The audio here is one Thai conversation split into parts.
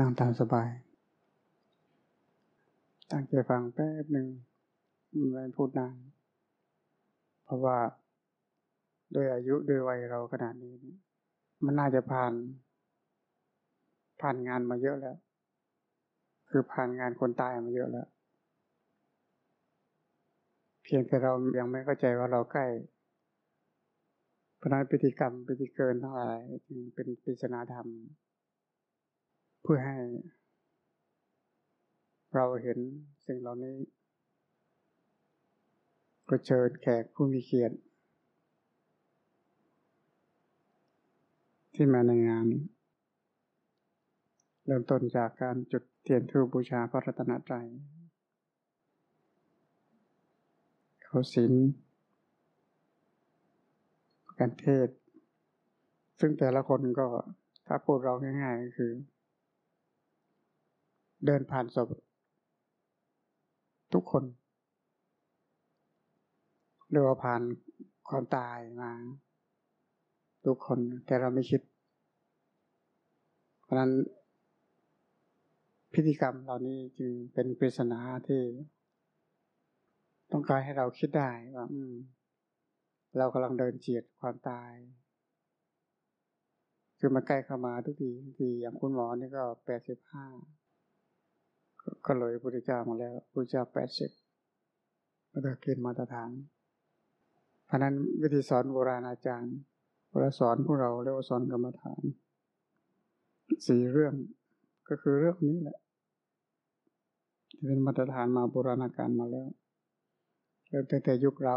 นั่งตามสบาย ตั้งใจฟังแป๊บหนึ่งไม่พูดนาน เพราะว่าโดยอายุโดยวัยเราขนาดนี้ มันน่าจะผ่าน ผ่านงานมาเยอะแล้ว คือผ่านงานคนตายมาเยอะแล้ว เพียงแต่เรายังไม่เข้าใจว่าเราใกล้พราะนั้นพิธีกรรมพิธีเกินทั้งหลายจึงเป็นปริศนาธรรม พื่อให้ เราเห็นสิ่งเหล่านี้ ก็เชิญแขกผู้มีเกียรติที่มาในงาน เริ่มต้นจากการจุดเทียนทูบูชาพระรัตนตรัยเขาศีลการเทศ ซึ่งแต่ละคนก็ถ้าพูดเราง่ายๆก็คือ เดินผ่านศพ ทุกคนเรือว่าผ่านความตายมา ทุกคนแต่เราไม่คิด เพราะนั้น พิธีกรรมเหล่านี้จึงเป็นปริศนาที่ ต้องการให้เราคิดได้ว่าเรากำลังเดินเฉียดความตาย คือมันใกล้เข้ามาทุกทีทุกทีอย่างคุณหมอนี่ก็แปดสิบห้า ก็เลยพุทธเจ้ามาแล้วพุทธเจ้าแปดสิบมาตรเกณฑ์มาตรฐานเพราะนั้นวิธีสอนโบราณอาจารย์เวลาสอนพวกเราเรียกว่าสอนกรรมฐานสี่เรื่องก็คือเรื่องนี้แหละที่เป็นมาตรฐานมาโบราณการมาแล้วเริ่มตั้งแต่ยุคเรา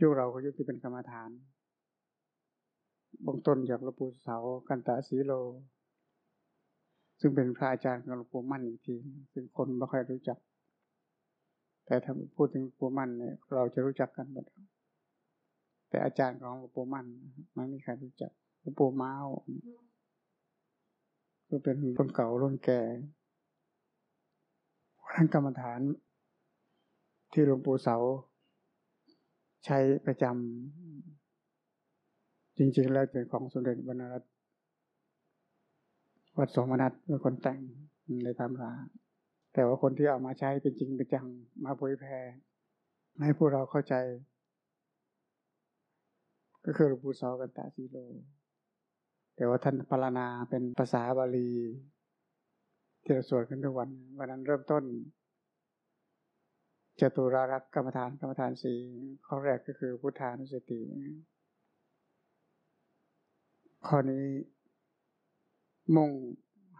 ยุคเราก็ยุคที่เป็นกรรมฐานบางต้นจากหลวงปู่เสากันตะสีโล ซึ่งเป็นพระอาจารย์ของหลวงปู่มั่นอีกทีซึ่งคนไม่ค่อยรู้จัก แต่ถ้าพูดถึงหลวงปู่มั่นเนี่ยเราจะรู้จักกันหมดแต่อาจารย์ของหลวงปู่มั่นไม่มีใครรู้จักหลวงปู่เมาก็เป็นคนเก่ารุ่นแก่ท่านกรรมฐาน ที่หลวงปู่เสา ใช้ประจำจริงๆแล้วเป็นของสมเด็จบรรณรัต วัดสมนัตเป็นคนแต่งในตำราแต่ว่าคนที่เอามาใช้เป็นจริงเป็นจังมาเผยแพร่ให้พวกเราเข้าใจ ก็คือหลวงปู่สอกันตาสีโล แต่ว่าท่านพารณาเป็นภาษาบาลีที่เราสวดกันทุกวัน วันนั้นเริ่มต้นจตุรารักกรรมฐานกรรมฐานสี่ข้อแรกก็คือพุทธานุสติข้อนี้ มุ่ง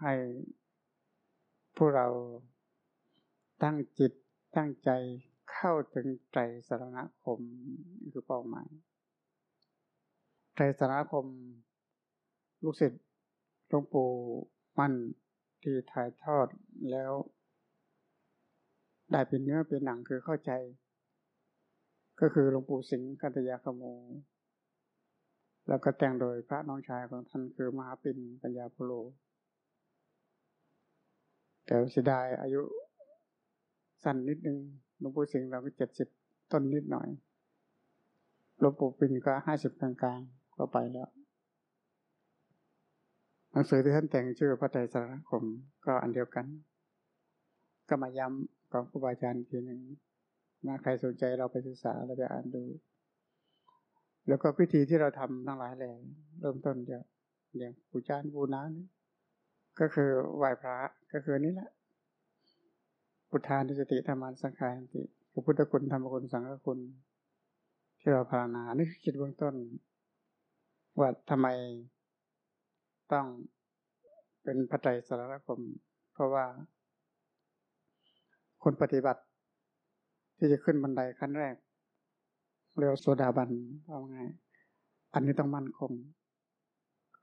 ให้พวกเราตั้งจิตตั้งใจเข้าถึงใจสารณคมคือเป้าหมายใจสารณคม ลูกศิษย์หลวงปู่มั่นที่ถ่ายทอดแล้ว ได้เป็นเนื้อเป็นหนังคือเข้าใจ ก็คือหลวงปู่สิงห์กัตยาขโม แล้วก็แต่งโดยพระน้องชายของท่านคือมหาปินปัญญาพโล แต่เสียดายอายุสั้นนิดนึงหลวงปู่สิงห์เราก็เจ็ดสิบต้นนิดหน่อยหลวงปู่ปินก็ห้าสิบกลางๆ ก็ไปแล้ว หนังสือที่ท่านแต่งชื่อพระไตรสารคมก็อันเดียวกัน ก็มาย้ำของครูบาอาจารย์ทีหนึ่งนะใครสนใจเราไปศึกษาเราไปอ่านดู แล้วก็พิธีที่เราทำทั้งหลายแหล่เริ่มต้นจากอย่างปูจานบูนานี่ก็คือไหว้พระก็คือนี่แหละ พุทธานุสติธรรมานสังขารติพระพุทธคุณธรรมคุณสังฆคุณ ที่เราภาวนานี่คือคิดเบื้องต้นว่าทำไมต้องเป็นพระไตรสารคม เพราะว่า คนปฏิบัติที่จะขึ้นบันไดขั้นแรก เรียกโสดาบันเอาไงอันนี้ต้องมั่นคง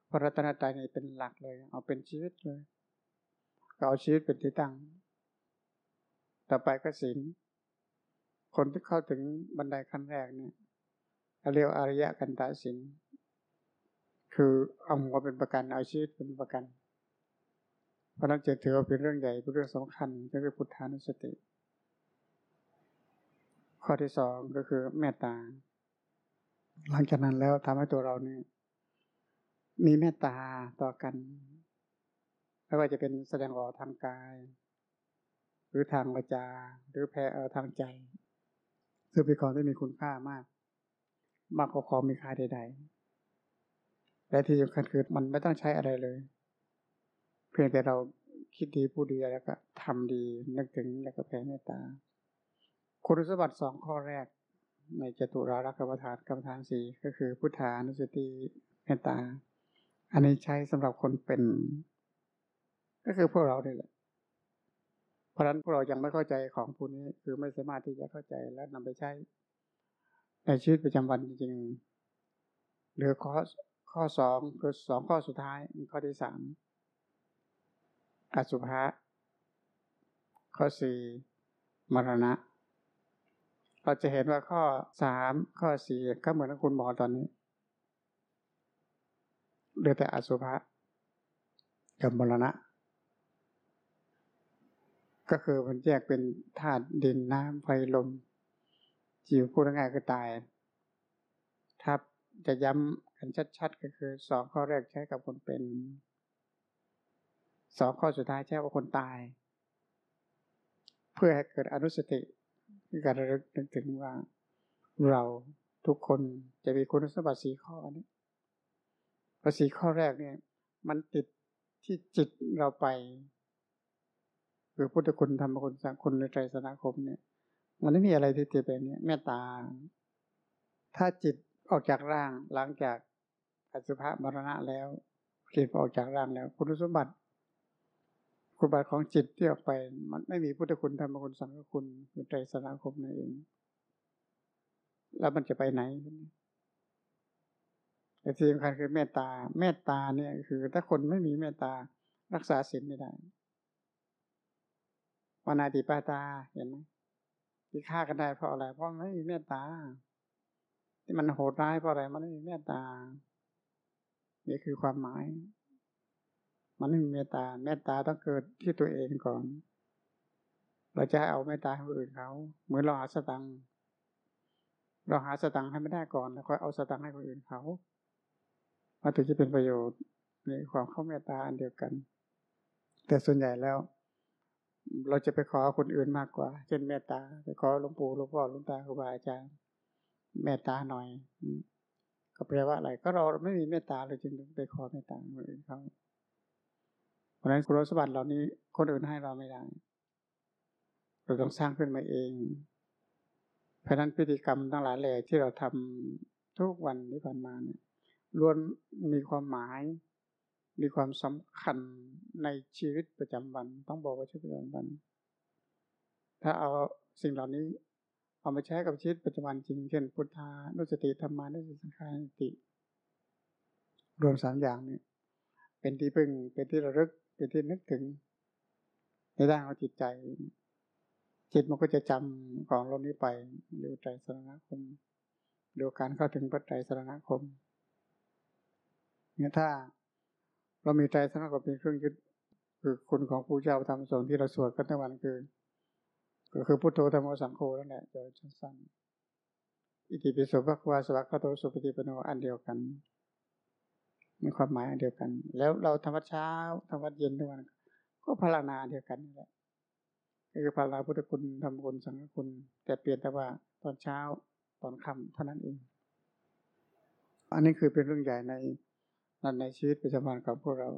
พระรัตนตรัยนี่เป็นหลักเลย เอาเป็นชีวิตเลยก็เอาชีวิตเป็นที่ตั้ง ต่อไปก็ศีลคนที่เข้าถึงบันไดขั้นแรกเนี่ยเรียกอริยะกันตาศีลคือเอาหัวเป็นประกันเอาชีวิตเป็นประกัน เพราะนั้นจะถือว่าเป็นเรื่องใหญ่เป็นเรื่องสำคัญก็คือพุทธานุสติ ข้อที่สองก็คือเมตตา หลังจากนั้นแล้วทำให้ตัวเราเนี่ยมีเมตตาต่อกันไม่ว่าจะเป็นแสดงออกทางกาย หรือทางวาจา หรือแพ้เอาทางใจ ซึ่งเป็นของที่มีคุณค่ามาก มากกว่าของมีค่าใด ๆ และที่สำคัญคือมันไม่ต้องใช้อะไรเลย เพียงแต่เราคิดดีพูดดีแล้วก็ทำดีนึกถึงแล้วก็แผ่เมตตา คุณสมบัติสองข้อแรก ในจตุรารักกรรมฐานกรรมฐานสี่ก็คือ พุทธานุสติเมตตา อันนี้ใช้สำหรับคนเป็น ก็คือพวกเราเนี่ยแหละ เพราะฉะนั้นพวกเรายังไม่เข้าใจของพวกนี้ คือไม่สามารถที่จะเข้าใจและนำไปใช้ ในชีวิตประจำวันจริงๆเหลือข้อข้อสองคือสองข้อสุดท้ายข้อที่สามอสุภะข้อสี่มรณะ เราจะเห็นว่าข้อสามข้อสี่ก็เหมือนคุณหมอตอนนี้เหลือแต่อสุภะกับมรณะ ก็คือมันแยกเป็นธาตุดินน้ำไฟลมจิวพูดง่ายๆก็ตายถ้าจะย้ำกันชัดๆ ก็คือสองข้อแรกใช้กับคนเป็นสองข้อสุดท้ายใช่ว่าคนตาย เพื่อให้เกิดอนุสติ คือการระลึกนึกถึงว่าเราทุกคนจะมีคุณสมบัติสีข้อนี้พอสีข้อแรกเนี่ย มันติดที่จิตเราไปคือพุทธคุณธรรมคุณสังคุณในใจสนาคมเนี่ย มันไม่มีอะไรที่ติดไปเนี่ยเมตตา ถ้าจิตออกจากร่างหลังจากอสุภะมรณะแล้วจิตออกจากร่างแล้ว คุณสมบัติ คุณบาตของจิตที่ออกไป มันไม่มีพุทธคุณธรรมคุณสังฆคุณคือใจสนาคมนั่นเอง แล้วมันจะไปไหนแต่ที่สำคัญคือเมตตา เมตตาเนี่ย คือถ้าคนไม่มีเมตตารักษาศีลไม่ได้วานาติปาตาเห็นไหมที่ฆ่ากันได้เพราะอะไร เพราะไม่มีเมตตา ที่มันโหดร้ายเพราะอะไร มันไม่มีเมตตา นี่คือความหมาย มันไม่มีเมตตาเมตตาต้องเกิดที่ตัวเองก่อน เราจะให้เอาเมตตาให้คนอื่นเขาเหมือนเราหาสตังเราหาสตังให้ไม่ได้ก่อนแล้วค่อยเอาสตังให้คนอื่นเขามาถึงจะเป็นประโยชน์ในความเข้าเมตตาอันเดียวกัน แต่ส่วนใหญ่แล้ว เราจะไปขอคนอื่นมากกว่า เช่นเมตตาไปขอหลวงปู่หลวงพ่อหลวงตาครูบาอาจารย์เมตตาหน่อยก็แปลว่าอะไร ก็เราไม่มีเมตตาเลยจึงไปขอเมตตาคนอื่นเขา เพราะฉะนั้นคุณสมบัติเหล่านี้คนอื่นให้เราไม่ได้ เราต้องสร้างขึ้นมาเอง เพราะนั้นพิธีกรรมทั้งหลายแหล่ที่เราทำทุกวันที่ผ่านมาเนี่ยล้วนมีความหมาย มีความสำคัญในชีวิตประจำวัน ต้องบอกว่าชีวิตประจำวัน ถ้าเอาสิ่งเหล่านี้เอามาใช้กับชีวิตประจำวันจริง เช่น พุทธานุสติธรรมานุสติสังขารติ รวมสามอย่างนี่ยเป็นที่พึ่งเป็นที่ระลึก เป็นที่นึกถึง ในด้านของจิตใจ จิตมันก็จะจำของเรานี้ไปเรียกใจสรณคมเดียวการเข้าถึงปัจจัยสรณคมเนี่ยถ้าเรามีใจสรณคมเป็นเครื่องยึดคือคุณของผู้เจ้าธรรมสงฆ์ที่เราสวดกันทั้งวันคือ ก็คือพุทโธธรรมโอสังโฆนั่นแหละโดยสั้นอิติปิโสภควาสวัคโตสุปฏิปโนอันเดียวกัน มีความหมายเดียวกัน แล้วเราทำวัดเช้าทำวัดเย็นทุกวันก็พานาเดียวกันนี่แหละคือพาราพุทธคุณธรรมคุณสังฆคุณ แต่เปลี่ยนแต่ว่าตอนเช้าตอนค่ำเท่านั้นเอง อันนี้คือเป็นเรื่องใหญ่ในในชีวิตประจำวันของพวกเรา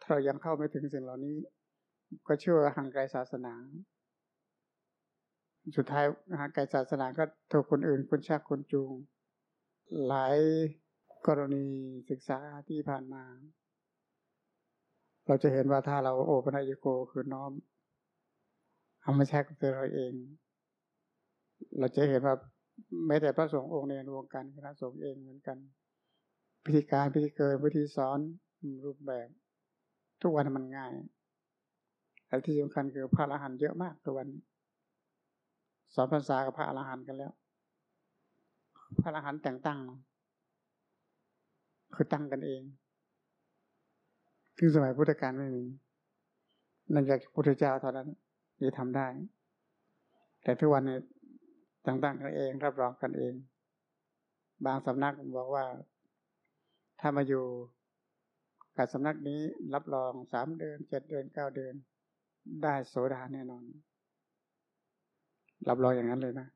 ถ้าเรายังเข้าไม่ถึงสิ่งเหล่านี้ ก็เชื่อห่างไกลศาสนา สุดท้ายห่างไกลศาสนาก็ถูกคนอื่นคนชักคนจูง หลาย กรณีศึกษาที่ผ่านมา เราจะเห็นว่าถ้าเราโอปัญญโกคือน้อมเอามาใช้กับตัวเราเอง เราจะเห็นว่าแม้แต่พระสงฆ์องค์ในวงการคณะสงฆ์เองเหมือนกันพิธีการพิธีเกิดวิธีสอนรูปแบบ ทุกวันมันง่ายแต่ที่สำคัญคือพระอรหันต์เยอะมากทุกวันสอนภาษากับพระอรหันต์กันแล้ว พระอรหันต์แต่งตั้ง คือตั้งกันเองคือสมัยพุทธกาลไม่มีนั่นจากพุทธเจ้าเท่านั้นที่ทำได้ แต่ทุกวันเนี้ตั้งตั้งกันเอง รับรองกันเอง บางสำนักบอกว่า ถ้ามาอยู่กับสำนักนี้รับรองสามเดือนเจ็ดเดือนเก้าเดือน ได้โสดาแน่นอน รับรองอย่างนั้นเลยนะ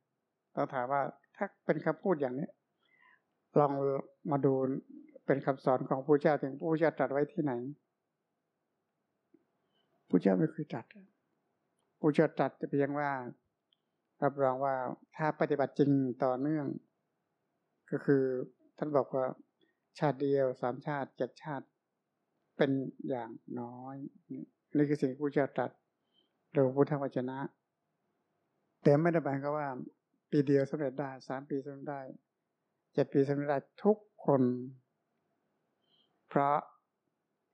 ต้องถามว่าถ้าเป็นคำพูดอย่างนี้ลองมาดู เป็นคำสอนของพระเจ้าถึงพระเจ้าตรัสไว้ที่ไหนพระเจ้าไม่เคยตรัสพระเจ้าตรัสเพียงว่า รับรองว่าถ้าปฏิบัติจริงต่อเนื่อง ก็คือท่านบอกว่าชาติเดียวสามชาติเจ็ดชาติเป็นอย่างน้อยนี่คือสิ่งที่พระเจ้าตรัสโดยพุทธวจนะ แต่ไม่ได้หมายความว่า ปีเดียวสำเร็จได้สามปีสำเร็จได้เจ็ดปีสำเร็จได้ทุกคน เพราะ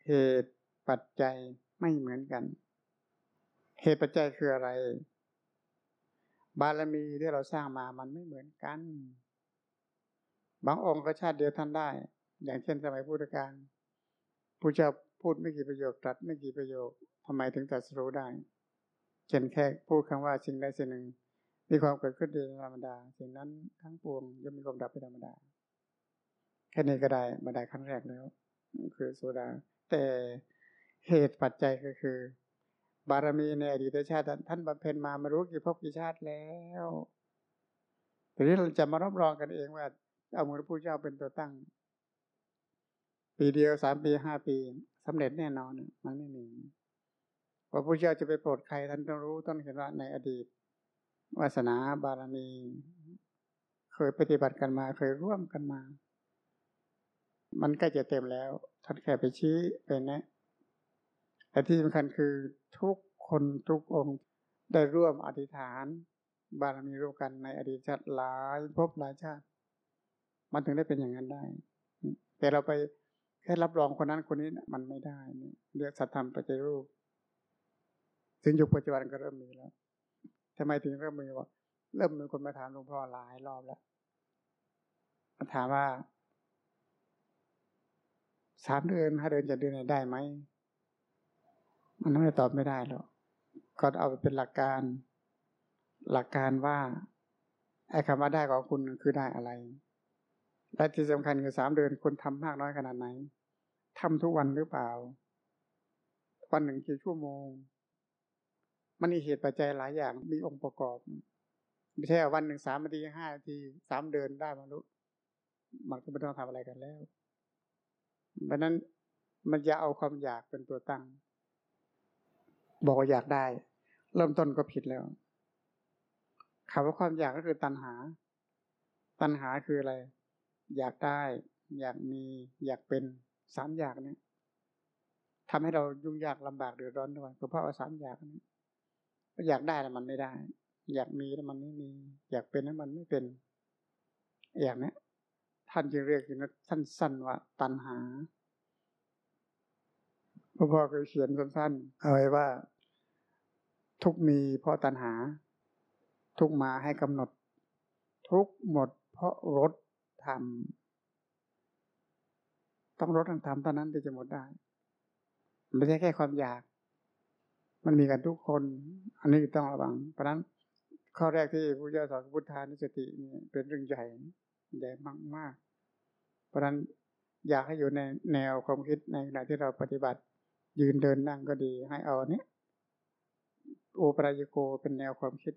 เหตุปัจจัยไม่เหมือนกัน เหตุปัจจัยคืออะไร บารมีที่เราสร้างมามันไม่เหมือนกัน บางองค์ก็ชาติเดียวท่านได้ อย่างเช่นสมัยพุทธกาลผู้เจ้าพูดไม่กี่ประโยคตรัสไม่กี่ประโยคทำไมถึงตรัสรู้ได้เช่นแค่พูดคำว่าสิ่งใดสิ่งหนึ่ง มีความเกิดขึ้นเป็นธรรมดา สิ่งนั้นทั้งปวงย่อมมีความดับเป็นธรรมดา แค่นี้ก็ได้มาได้ครั้งแรกแล้ว คือโซดา แต่เหตุปัจจัยก็คือ บารมีในอดีตชาติ ท่านบำเพ็ญมาไม่รู้กี่ภพกี่ชาติแล้วทีนี้เราจะมารับรองกันเองว่า เอามือพระเจ้าเป็นตัวตั้ง ปีเดียวสามปีห้าปีสำเร็จแน่นอนมันไม่มีพระพุทธเจ้าจะไปโปรดใครท่านต้องรู้ต้องเห็นว่าในอดีตวาสนาบารมี เคยปฏิบัติกันมาเคยร่วมกันมา มันใกล้จะเต็มแล้ว ท่านแค่ไปชี้ไปแนะแต่ที่สำคัญคือทุกคนทุกองค์ได้ร่วมอธิษฐาน บารมีร่วมกันในอดีตชาติหลายภพหลายชาติ มันถึงได้เป็นอย่างนั้นได้ แต่เราไปแค่รับรองคนนั้นคนนี้มันไม่ได้เนี่ยเรียกสัตธรรมปฏิรูปถึงยุคปัจจุบันก็เริ่มมีแล้วทำไมถึงเริ่มมีว่าเริ่มมีคนมาถามหลวงพ่อหลายรอบแล้วมาถามว่า สามเดือนห้าเดือนจะเดือนได้ไหมมันไม่ตอบไม่ได้หรอกก็เอาไปเป็นหลักการ หลักการว่าไอ้คำว่าได้ของคุณคือได้อะไร และที่สำคัญคือสามเดือนคุณทำมากน้อยขนาดไหนทำทุกวันหรือเปล่า วันหนึ่งกี่ชั่วโมง มันมีเหตุปัจจัยหลายอย่างมีองค์ประกอบ ไม่ใช่วันหนึ่งสามนาทีห้านาทีสามเดือนได้มารู้มันก็ไม่ต้องทำอะไรกันแล้ว เพราะนั้นมันจะเอาความอยากเป็นตัวตั้ง บอกว่าอยากได้ เริ่มต้นก็ผิดแล้วคำว่าความอยากก็คือตัณหา ตัณหาคืออะไร อยากได้ อยากมี อยากเป็นสามอย่างนี้ทำให้เรายุ่งยากลำบากเดือดร้อนด้วยเพราะว่าสามอย่างนี้อยากได้แล้วมันไม่ได้ อยากมีแล้วมันไม่มี อยากเป็นแล้วมันไม่เป็น อย่างนี้ ท่านจึงเรียกอยู่นะสั้นๆว่าตัณหาพ่อพ่อเคยเขียนสั้นๆเอาไว้ว่า ทุกมีเพราะตัณหา ทุกมาให้กำหนด ทุกหมด เพราะรถทำต้องรถทางธรรมเท่านั้นที่จะหมดได้ไม่ใช่แค่ความอยาก มันมีกันทุกคน อันนี้ต้องระวัง เพราะนั้นข้อแรกที่พระเจ้าสอนพุทธานุสตินี่เป็นเรื่องใหญ่ ใหญ่มากๆ เพราะนั้นอยากให้อยู่ในแนวความคิดในขณะที่เราปฏิบัติ ยืนเดินนั่งก็ดีให้เอาเนี้ยโอปรายโกเป็นแนวความคิด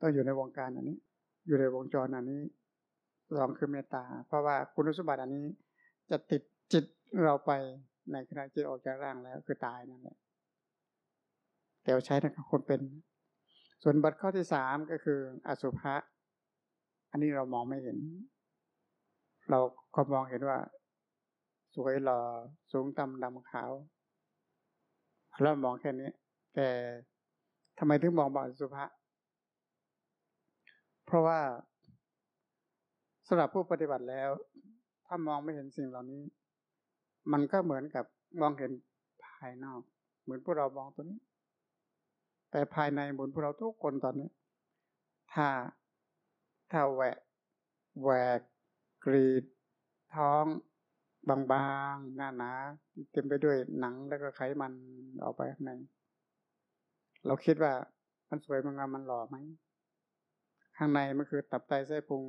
ต้องอยู่ในวงการอันนี้ อยู่ในวงจรอันนี้ลองคือเมตตา เพราะว่าคุณสมบัติอันนี้ จะติดจิตเราไปในขณะจิตออกจากร่างแล้วคือตายนั่นแหละแต่ใช้ในคนเป็น ส่วนบทข้อที่สามก็คือ อสุภะ อันนี้เรามองไม่เห็น เราก็มองเห็นว่า สวยหล่อสูงต่ำดำขาวเรามองแค่นี้ แต่ทำไมถึงมองบาสุภาพเพราะว่าสำหรับผู้ปฏิบัติแล้ว ถ้ามองไม่เห็นสิ่งเหล่านี้ มันก็เหมือนกับมองเห็นภายนอก เหมือนพวกเรามองตัวนี้ แต่ภายในเหมือนพวกเราทุกคนตอนนี้ ถ้า ถ้าแหวกแหวกกรีด ท้องบางๆหนาหนาเต็มไปด้วยหนังแล้วก็ไขมันออกไปข้างใน เราคิดว่ามันสวยมันงามมันหล่อไหม ข้างในมันคือตับไตไส้พุง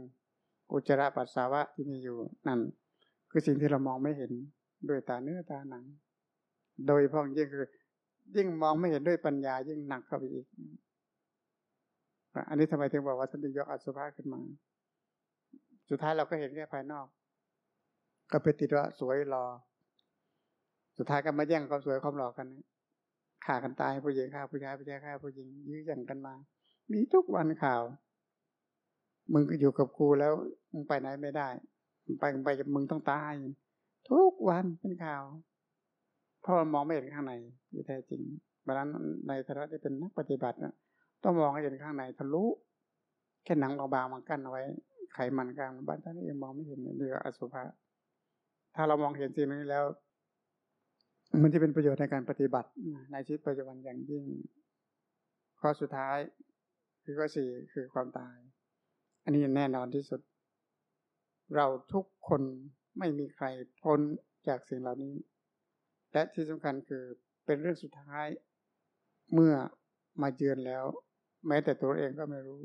อุจจาระปัสสาวะที่มีอยู่นั่น คือสิ่งที่เรามองไม่เห็นด้วยตาเนื้อตาหนัง โดยพ้องยิ่งคือ ยิ่งมองไม่เห็นด้วยปัญญายิ่งหนักเข้าไปอีก อันนี้ทำไมถึงบอกว่าท่านยกอสุภะขึ้นมา สุดท้ายเราก็เห็นแค่ภายนอก ก็ไปติดว่าสวยรอ สุดท้ายก็มาแย่งความสวยความหล่อกันฆ่ากันตายผู้หญิงฆ่าผู้ชายผู้ชายฆ่าผู้หญิงยื้อแย่งกันมา มีทุกวันข่าว มึงก็อยู่กับกูแล้วมึงไปไหนไม่ได้ไปไปมึงต้องตาย ทุกวันเป็นข่าวเพราะมันมองไม่เห็นข้างในที่แท้จริงเพราะนั้นในฐานะที่เป็นนักปฏิบัตินะ ต้องมองให้เห็นข้างในทะลุแค่หนังบางๆมากั้นเอาไว้ ไขมันกลางบ้านท่านเองมองไม่เห็นเรืออสุภะถ้าเรามองเห็นสิ่งนี้แล้ว มันจะเป็นประโยชน์ในการปฏิบัติในชีวิตปัจจุบันอย่างยิ่ง ข้อสุดท้าย คือข้อสี่คือความตาย อันนี้แน่นอนที่สุด เราทุกคนไม่มีใครพ้นจากสิ่งเหล่านี้ และที่สำคัญคือเป็นเรื่องสุดท้ายเมื่อมาเยือนแล้ว แม้แต่ตัวเองก็ไม่รู้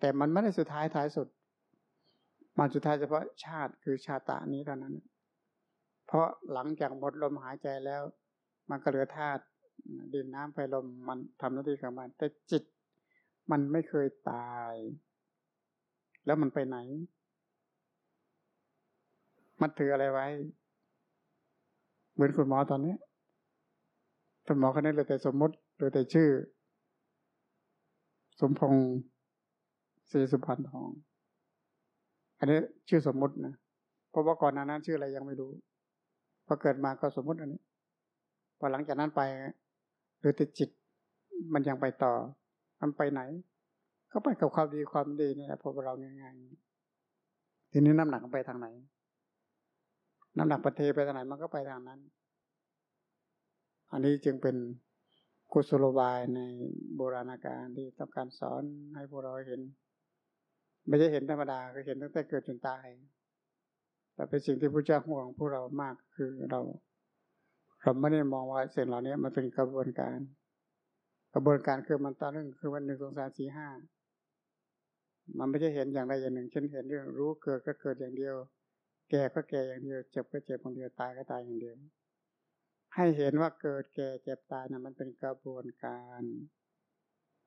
แต่มันไม่ได้สุดท้ายท้ายสุด มันสุดท้ายเฉพาะชาติคือชาตานี้เท่านั้น เพราะหลังจากหมดลมหายใจแล้ว มันก็เหลือธาตุดินน้ำไฟลมมันทำหน้าที่ของมัน แต่จิตมันไม่เคยตาย แล้วมันไปไหน มันถืออะไรไว้ เหมือนคุณหมอตอนนี้คุณหมอคนนี้เลยแต่สมมติเลยแต่ชื่อ สมพงศ์ศรีสุพรรณทอง อันนี้ชื่อสมมตินะ เพราะว่าก่อนนั้นชื่ออะไรยังไม่รู้ พอเกิดมาก็สมมติอันนี้ พอหลังจากนั้นไปหรือแต่จิต มันยังไปต่อ มันไปไหน ก็ไปกับความดีความดีนี่แหละพอเราง่ายๆ ทีนี้น้ำหนักไปทางไหน น้ำหนักประเทไปทางไหนมันก็ไปทางนั้น อันนี้จึงเป็น กุศโลบายในโบราณกาลที่ต้องการสอนให้พวกเราเห็น ไม่ใช่เห็นธรรมดาก็เห็นตั้งแต่เกิดจนตาย แต่เป็นสิ่งที่พระเจ้าห่วงพวกเรามากคือเราเราไม่ได้มองว่าสิ่งเหล่านี้มันเป็นกระบวนการ กระบวนการคือมันต่อเนื่องคือวันหนึ่งสองสามสี่ห้ามันไม่ใช่เห็นอย่างใดอย่างหนึ่งเช่นเห็นเรื่องรู้เกิดก็เกิดอย่างเดียว แก่ก็แก่อย่างเดียว เจ็บก็เจ็บอย่างเดียวตายก็ตายอย่างเดียว ให้เห็นว่าเกิดแก่เจ็บตายนะมันเป็นกระบวนการ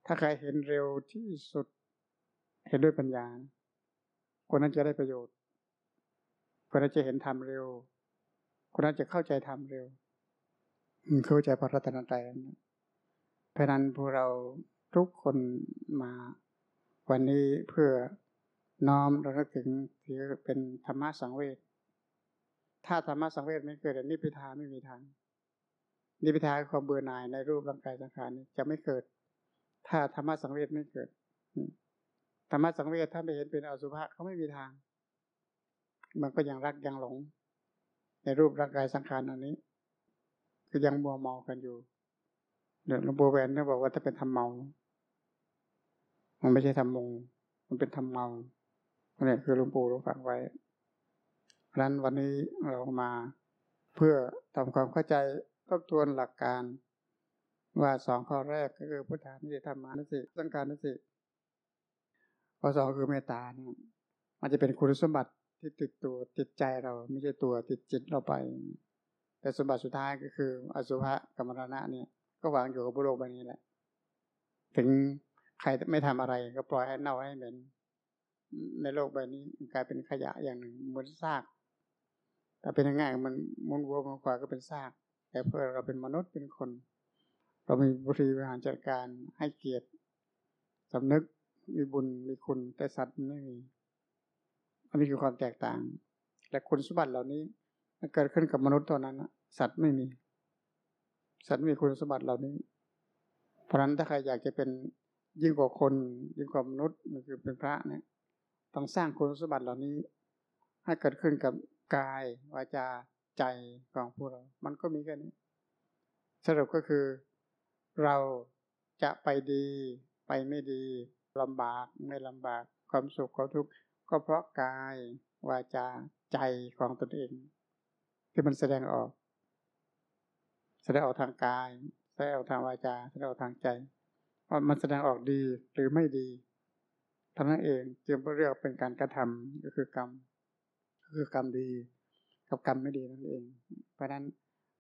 ถ้าใครเห็นเร็วที่สุด เห็นด้วยปัญญา คนนั้นจะได้ประโยชน์ คนนั้นจะเห็นธรรมเร็ว คนนั้นจะเข้าใจธรรมเร็วเข้าใจพระรัตนตรัยเพราะนั้นพวกเราทุกคนมาวันนี้เพื่อน้อมระลึกถึงที่เป็นธรรมะสังเวชถ้าธรรมะสังเวชไม่เกิดนิพพิทาไม่มีทาง นิพพิทาความเบื่อหน่ายในรูปร่างกายสังขารนี้จะไม่เกิด ถ้าธรรมะสังเวชไม่เกิดธรรมะสังเวชถ้าไม่เห็นเป็นอสุภะเขาไม่มีทาง มันก็ยังรักยังหลง ในรูปร่างกายสังขารอันนี้ก็ยังมัวเมากันอยู่เดี๋ยวหลวงปู่แหวนเนี่ยบอกว่าถ้าเป็นทำเมา มันไม่ใช่ทำมง มันเป็นทำเมาเนี่ยคือหลวงปู่หลวงฝากไว้เพราะนั้นวันนี้เรามาเพื่อทำความเข้าใจ บทวนหลักการว่าสองข้อแรกก็คือพุทธานุสติธรรมานุสติสังการนุสติข้อสองคือเมตตาเนี่ยมันจะเป็นคุณสมบัติที่ติดตัวติดใจเราไม่ใช่ตัวติดจิตเราไป แต่สมบัติสุดท้ายก็คือ อสุภะกรรมรณะเนี่ยก็วางอยู่กับโลกใบนี้แหละ ถึงใครไม่ทำอะไรก็ปล่อยให้เน่าให้เหม็นในโลกใบนี้กลายเป็นขยะอย่างหนึ่งเหมือนซากแต่เป็นง่ายมันมุนวัวมันกว่าก็เป็นซาก แต่เพื่อเราเป็นมนุษย์เป็นคน เรามีบริหารจัดการให้เกียรติสำนึกมีบุญมีคุณแต่สัตว์ไม่มีอันนี้คือความแตกต่างแต่คุณสมบัติเหล่านี้เกิดขึ้นกับมนุษย์เท่านั้นสัตว์ไม่มี สัตว์มีคุณสมบัติเหล่านี้ เพราะฉะนั้นถ้าใครอยากจะเป็นยิ่งกว่าคนยิ่งกว่ามนุษย์มันคือเป็นพระเนี่ยต้องสร้างคุณสมบัติเหล่านี้ ให้เกิดขึ้นกับกายวาจา ใจของพวกเรา มันก็มีแค่นี้ สรุปก็คือ เราจะไปดีไปไม่ดีลำบากไม่ลำบากความสุขความทุกข์ก็เพราะกายวาจาใจของตนเอง ที่มันแสดงออก แสดงออกทางกาย แสดงออกทางวาจา แสดงออกทางใจว่ามันแสดงออกดีหรือไม่ดีทั้งนั้นเองจึงเรียกเป็นการกระทำก็คือกรรมก็คือกรรมดี กับกรรมไม่ดีนั่นเอง เพราะนั้น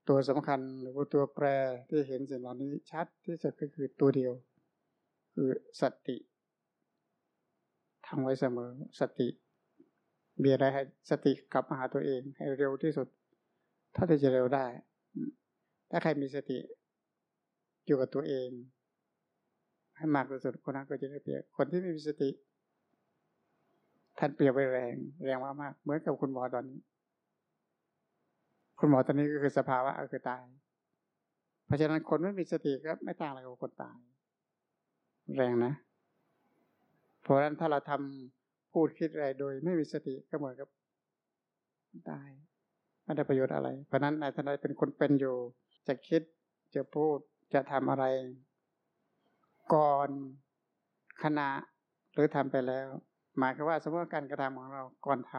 ตัวสำคัญหรือว่าตัวแปรที่เห็นสิ่งเหล่านี้ชัดที่สุดก็คือตัวเดียว คือสติทำไว้เสมอสติมีอะไรให้สติกลับมาหาตัวเอง ให้เร็วที่สุดถ้าจะเร็วได้ ถ้าใครมีสติอยู่กับตัวเอง ให้มากที่สุดคนนั้นก็จะได้เปรียบคนที่ไม่มีสติท่านเปรียบไปแรง แรงมากๆเหมือนกับคุณหมอตอนนี้ คุณหมอตอนนี้ก็คือสภาวะก็คือตาย เพราะฉะนั้นคนไม่มีสติก็ไม่ต่างอะไรกับคนตาย แรงนะ เพราะฉะนั้นถ้าเราทำพูดคิดอะไรโดยไม่มีสติก็เหมือนกับตายไม่ได้ประโยชน์อะไร เพราะนั้นนายทนายเป็นคนเป็นอยู่ จะคิดจะพูดจะทำอะไร ก่อนขณะหรือทำไปแล้ว หมายคือว่าสมมติการกระทำของเราก่อนท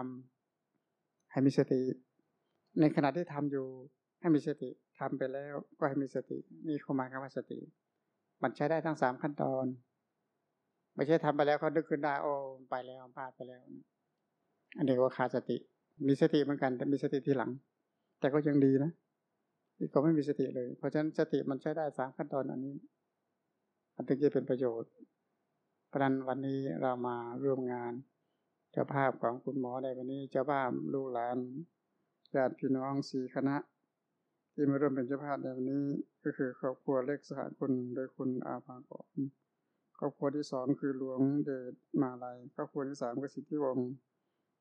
ำให้มีสติ ในขณะที่ทำอยู่ให้มีสติทำไปแล้วก็ให้มีสติ นี่ความหมายคำว่าสติ มันใช้ได้ทั้งสามขั้นตอน ไม่ใช่ทำไปแล้วเขาดึกขึ้นได้โอ้ไปแล้วพลาดไปแล้ว อันนี้ว่าขาดสติ มีสติเหมือนกัน แต่มีสติทีหลัง แต่ก็ยังดีนะที่ก็ไม่มีสติเลย เพราะฉะนั้นสติมันใช้ได้สามขั้นตอนอันนี้อันถึงจะเป็นประโยชน์เพราะนั้นวันนี้เรามาร่วมงาน เจ้าภาพของคุณหมอในวันนี้เจ้าภาพลูกหลาน ญาติพี่น้องสี่คณะ ที่มาร่วมเป็นเจ้าภาพในวันนี้ ก็คือครอบครัวเล็กสหคุณโดยคุณอาภากรครอบครัวที่สองคือหลวงเดชมาลัยครอบครัวที่สามก็สิทธิวงศ์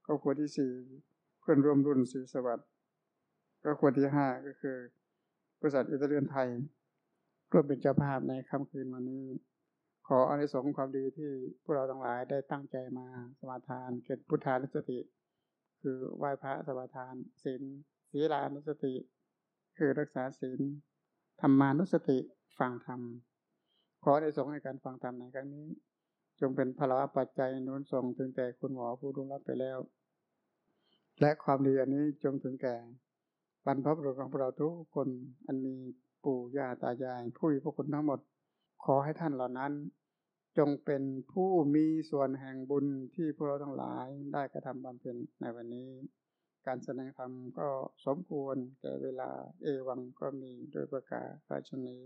ครอบครัวที่สี่เพื่อนร่วมรุ่นศรีสวัสดิ์ครอบครัวที่ห้าก็คือบริษัทอิตาเลียนไทยร่วมเป็นเจ้าภาพในค่ำคืนวันนี้ขออานิสงส์ความดีที่พวกเราทั้งหลายได้ตั้งใจมาสมาทานเกิดพุทธานุสติ คือไหว้พระสมาทานศีลศีลานุสติ คือรักษาศีลธรรมานุสติฟังธรรม ขอในสงในการฟังธรรมในครั้งนี้ จงเป็นพลวะปัจจัยนุนส่งถึงแต่คุณหมอผู้ร่วงรับไปแล้ว และความดีอันนี้จงถึงแก่บรรพบุรุษของเราทุกคนอันมีปู่ย่าตายาย ผู้มีพระคุณทั้งหมด ขอให้ท่านเหล่านั้น จงเป็นผู้มีส่วนแห่งบุญที่พวกเราทั้งหลายได้กระทำบำเพ็ญในวันนี้ การแสดงธรรมก็สมควรแก่เวลาเอวังก็มีโดยประกาศราชนี